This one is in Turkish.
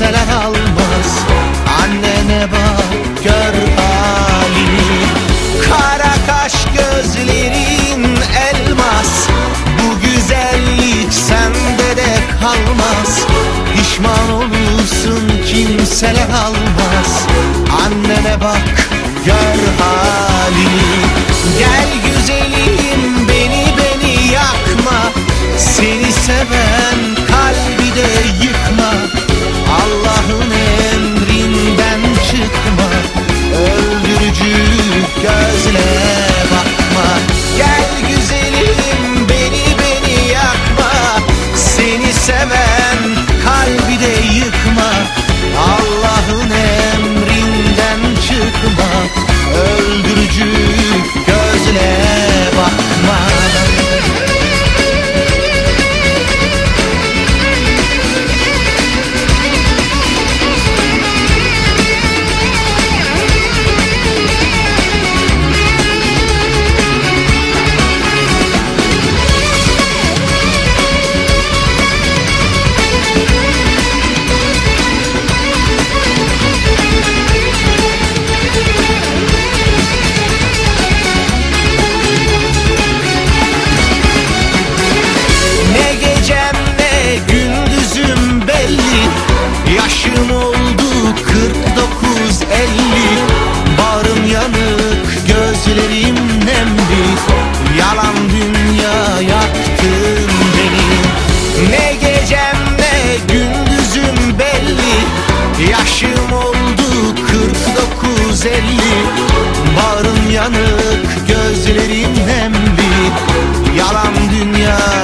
kimseler almaz. Annene bak gör halini. Kara kaş gözlerin elmas. Bu güzellik sende de kalmaz. Pişman olursun kimseler almaz. Annene bak gör halini Yarın oldu 49-50 Bağrım yanık gözlerim nemli. Yalan dünya yaktın beni. Ne gecem ne gündüzüm belli. Yaşım oldu 49-50 Bağrım yanık gözlerim nemli. Yalan dünya